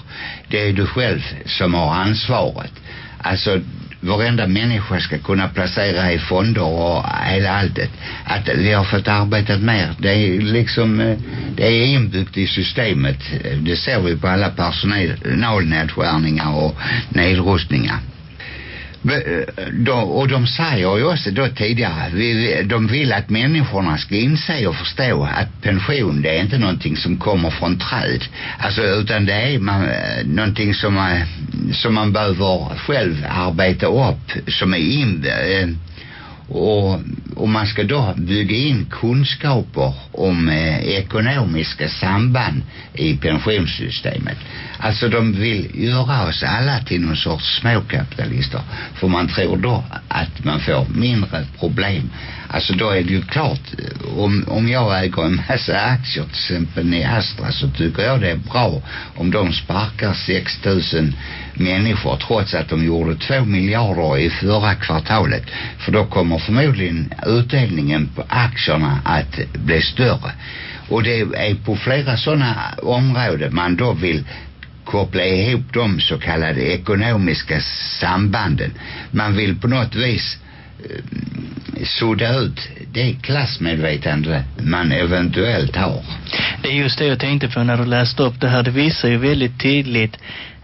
Det är du själv som har ansvaret. Alltså varenda människa ska kunna placera i fonder och hela alltet. Att vi har fått arbetat mer. Det är liksom, eh, det är inbyggt i systemet. Eh, det ser vi på alla personalnedskärningar och nedrustningar. Och de säger ju också då tidigare, vi, de vill att människorna ska inse och förstå att pension det är inte någonting som kommer från träd. Alltså utan det är man, eh, någonting som man, som man behöver själv arbeta upp, som är in, eh, och, och man ska då bygga in kunskaper om eh, ekonomiska samband i pensionssystemet. Alltså de vill göra oss alla till någon sorts småkapitalister. För man tror då att man får mindre problem. Alltså då är det ju klart, eh, om, om jag äger en massa aktier till exempel i Astra så tycker jag det är bra om de sparkar 6000 människor trots att de gjorde 2 miljarder i förra kvartalet. För då kommer förmodligen utdelningen på aktierna att bli större. Och det är på flera sådana områden man då vill koppla ihop de så kallade ekonomiska sambanden. Man vill på något vis Eh, sudda ut det klassmedvetande man eventuellt har. Det är just det jag tänkte på när du läste upp det här. Det visar ju väldigt tydligt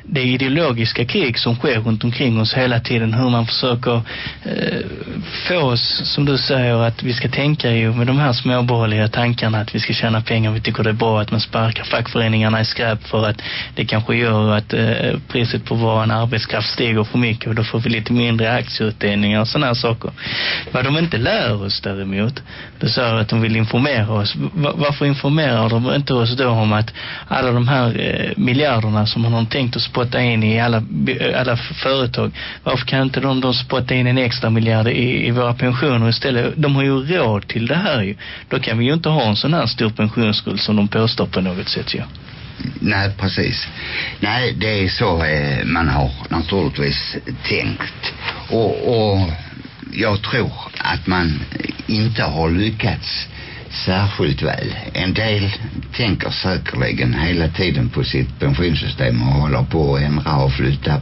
det ideologiska krig som sker runt omkring oss hela tiden. Hur man försöker eh, få oss, som du säger, att vi ska tänka ju med de här småborgerliga tankarna att vi ska tjäna pengar. Vi tycker det är bra att man sparkar fackföreningarna i skräp för att det kanske gör att eh, priset på vår arbetskraft stiger för mycket och då får vi lite mindre aktieutdelningar och sådana här saker. Vad de inte lär oss däremot, det säger att de vill informera oss. Va varför informerar de inte oss då om att alla de här eh, miljarderna som man har tänkt att spotta in i alla, eh, alla företag. Varför kan inte de, de spotta in en extra miljard i, i våra pensioner istället? De har ju råd till det här ju. Då kan vi ju inte ha en sån här stor pensionsskuld som de påstår på något sätt ju. Nej, precis. Nej, det är så eh, man har naturligtvis tänkt. Och, och jag tror att man inte har lyckats särskilt väl. En del tänker säkerligen hela tiden på sitt pensionssystem och håller på att ändra och flytta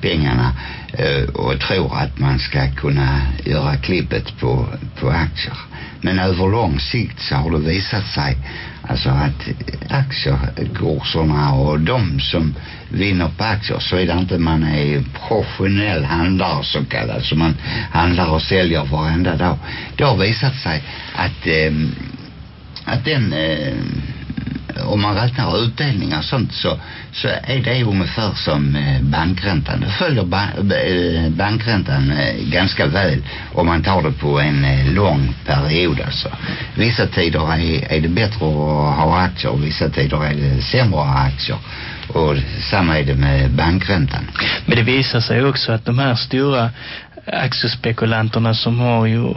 pengarna eh, och tror att man ska kunna göra klippet på, på aktier. Men över lång sikt så har det visat sig alltså att aktiekurserna och de som vinner på aktier så är det inte man är professionell handlare så kallad så man handlar och säljer varenda dag. Det har visat sig att eh, att den eh, om man räknar utdelningar och sånt så, så är det ungefär som eh, bankräntan. Det följer ba eh, bankräntan eh, ganska väl om man tar det på en lång period alltså. Vissa tider är, är det bättre att ha aktier och vissa tider är det sämre att ha aktier. Och samma är det med bankräntan. Men det visar sig också att de här stora aktiespekulanterna som har ju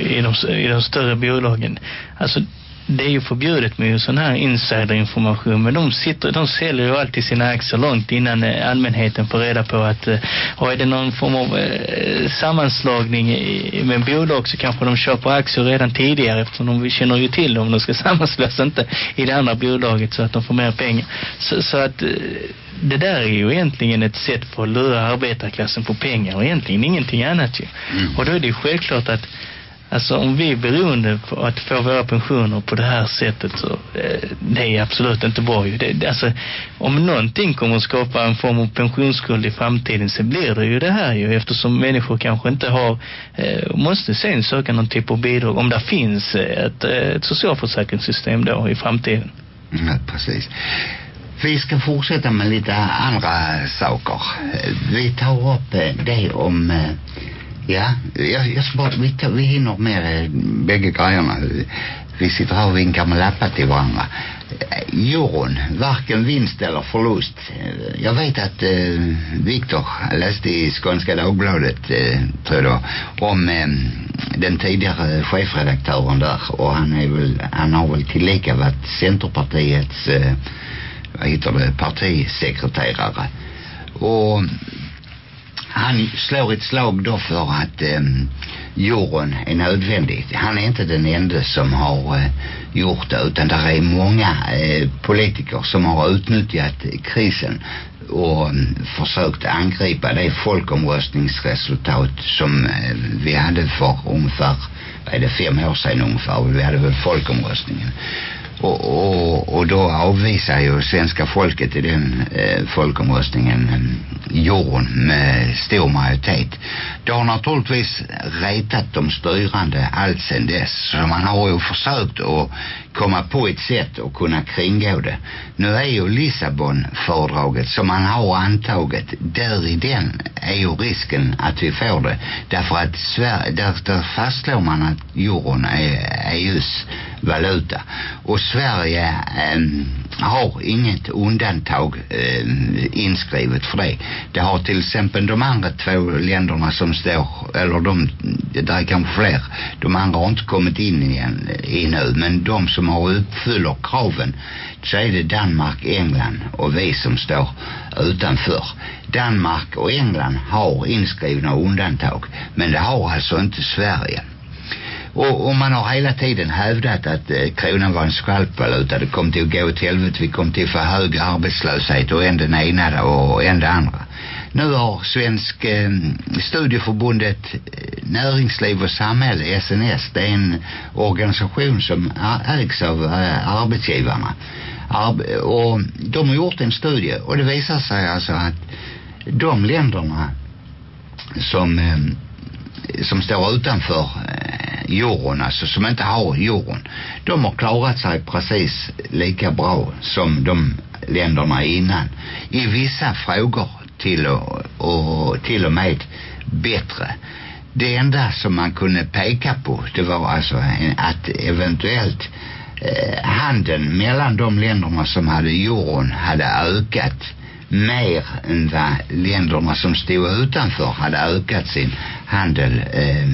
i de, i de större bolagen, alltså det är ju förbjudet med sån här insiderinformation men de sitter, de säljer ju alltid sina aktier långt innan eh, allmänheten får reda på att eh, och är det någon form av eh, sammanslagning med bolag så kanske de köper aktier redan tidigare eftersom de känner ju till om de ska sammanslås inte i det andra bolaget så att de får mer pengar så, så att eh, det där är ju egentligen ett sätt för att lura arbetarklassen på pengar och egentligen ingenting annat ju. Mm. Och då är det ju självklart att Alltså om vi är beroende på att få våra pensioner på det här sättet så eh, det är absolut inte bra ju. Det, alltså, om någonting kommer att skapa en form av pensionsskuld i framtiden så blir det ju det här ju eftersom människor kanske inte har eh, måste sen söka någon typ av bidrag om det finns ett, eh, ett socialförsäkringssystem då i framtiden. Ja, precis. Vi ska fortsätta med lite andra saker. Vi tar upp eh, det om... eh, Ja, jag, jag ska bara, vi, tar, vi hinner med eh, bägge grejerna. Vi sitter här och vinkar med lappar till varandra. Eh, Euron, varken vinst eller förlust. Jag vet att eh, Viktor läste i Skånska Dagbladet, eh, tror jag om eh, den tidigare chefredaktören där och han är väl, han har väl tillika varit Centerpartiets, eh, vad heter det, partisekreterare. Och han slår ett slag då för att eh, jorden är nödvändigt. Han är inte den enda som har eh, gjort det utan det är många eh, politiker som har utnyttjat krisen och mm, försökt angripa det folkomröstningsresultat som eh, vi hade för ungefär, vad är det, fem år sedan ungefär. Vi hade väl folkomröstningen. Och, och, och då avvisar ju svenska folket i den eh, folkomröstningen mm, jorden euron med stor majoritet. Det har naturligtvis retat de styrande allt sedan dess. Så man har ju försökt att komma på ett sätt att kunna kringgå det. Nu är ju Lissabon-fördraget som man har antagit, där i den är ju risken att vi får det. Därför att Sverige, där, där fastslår man att euron är EUs valuta. Och Sverige eh, har inget undantag eh, inskrivet för det. Det har till exempel de andra två länderna som står, eller de, det är kanske fler, de andra har inte kommit in igen eh, ännu, men de som har uppfyller kraven så är det Danmark, England och vi som står utanför. Danmark och England har inskrivna undantag, men det har alltså inte Sverige. Och, och man har hela tiden hävdat att eh, kronan var en skvalpvaluta. Det kom till att gå åt helvete. Vi kom till att få hög arbetslöshet och en den ena och en det andra. Nu har Svensk eh, studieförbundet eh, Näringsliv och samhälle, SNS, det är en organisation som ägs av eh, arbetsgivarna. Arb och de har gjort en studie och det visar sig alltså att de länderna som eh, som står utanför eh, jorden, euron, alltså som inte har euron, de har klarat sig precis lika bra som de länderna innan. I vissa frågor till och, och till och med bättre. Det enda som man kunde peka på, det var alltså att eventuellt eh, handeln mellan de länderna som hade euron hade ökat mer än vad länderna som stod utanför hade ökat sin handel eh,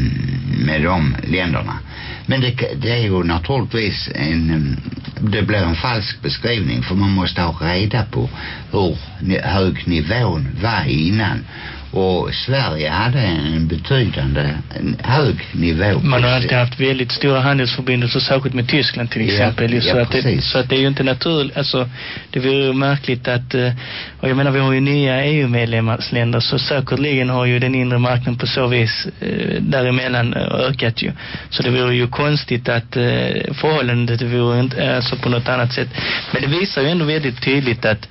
med de länderna. Men det, det är ju naturligtvis en, ehm, det blir en falsk beskrivning för man måste ha reda på hur ni- hög nivån var innan. Och Sverige hade en betydande, en hög nivå. Man har alltid haft väldigt stora handelsförbindelser, särskilt med Tyskland till Ja, exempel. ja, så, att det, så att det är ju inte naturligt, alltså det vore ju märkligt att, eh, och jag menar vi har ju nya EU-medlemsländer så säkerligen har ju den inre marknaden på så vis eh, däremellan eh, ökat ju. Så det vore ju konstigt att förhållandet vore inte, alltså på något annat sätt. Men det visar ju ändå väldigt tydligt att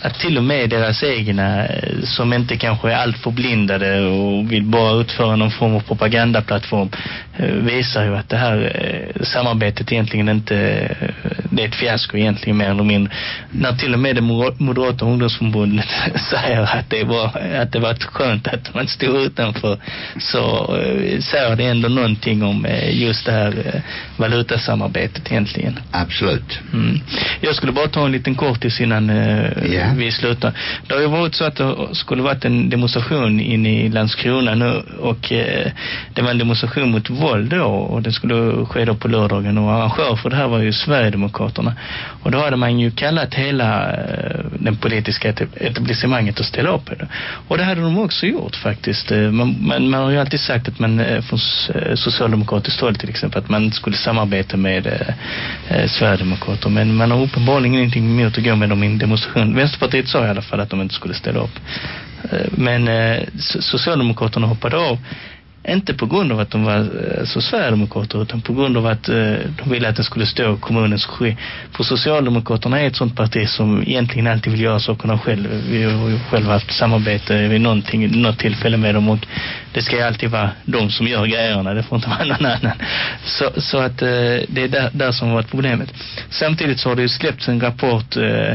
att till och med deras egna eh, som inte kanske är allt förblindade och vill bara utföra någon form av propagandaplattform eh, visar ju att det här eh, samarbetet egentligen inte eh, det är ett fiasko egentligen mer eller mindre. När till och med det Mo- moderata ungdomsförbundet säger att det var att det var skönt att man stod utanför så eh, säger det ändå någonting om eh, just det här eh, valutasamarbetet egentligen. Absolut. Mm. Jag skulle bara ta en liten kortis innan eh, Ja. vi slutar. Det har ju varit så att det skulle varit en demonstration inne i Landskrona nu och eh, det var en demonstration mot våld då och det skulle ske då på lördagen och arrangör för det här var ju Sverigedemokraterna. Och då hade man ju kallat hela eh, den politiska etablissemanget att ställa upp. Och det hade de också gjort faktiskt. Eh, man, man, man har ju alltid sagt att man eh, från eh, socialdemokratiskt håll till exempel att man skulle samarbeta med eh, Sverigedemokrater men man har uppenbarligen ingenting emot att gå med dem i en demonstration. Vänsterpartiet sa i alla fall att de inte skulle ställa upp. Eh, men eh, Socialdemokraterna hoppade av inte på grund av att de var eh, så Sverigedemokrater utan på grund av att de ville att det skulle stå kommunens sky. För Socialdemokraterna är ett sånt parti som egentligen alltid vill göra sakerna själv. Vi har ju själva haft samarbete vid någonting, något tillfälle med dem och det ska ju alltid vara de som gör grejerna, det får inte vara någon annan. Så, så att eh, det är där, där som har varit problemet. Samtidigt så har det ju släppts en rapport, eh,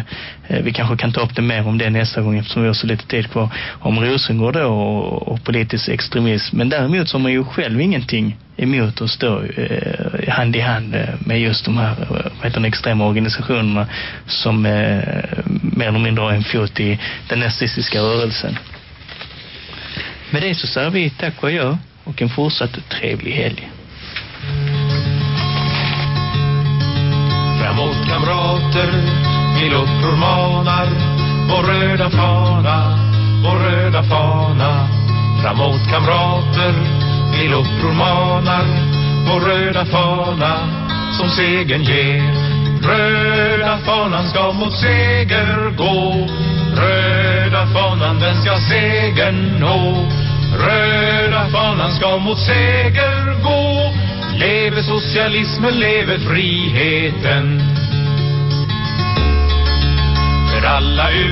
eh, vi kanske kan ta upp det mer om det nästa gång eftersom vi har så lite tid kvar, om Rosengård då och, och politisk extremism. Men däremot så har man ju själv ingenting emot att stå eh, hand i hand eh, med just de här eh, vad heter extrema organisationerna som eh, mer eller mindre har en fot i den nazistiska rörelsen. Med det så säger vi tack och jag och en fortsatt trevlig helg. Framåt kamrater, vi uppror manar Vår röda fana, vår röda fana. Framåt kamrater, vi uppror manar Vår röda fana, som segern ger. Röda fanan ska mot seger gå Röda fanan, den ska segern nå. Röda fanan ska mot seger gå. Leve socialismen, leve friheten. För alla ut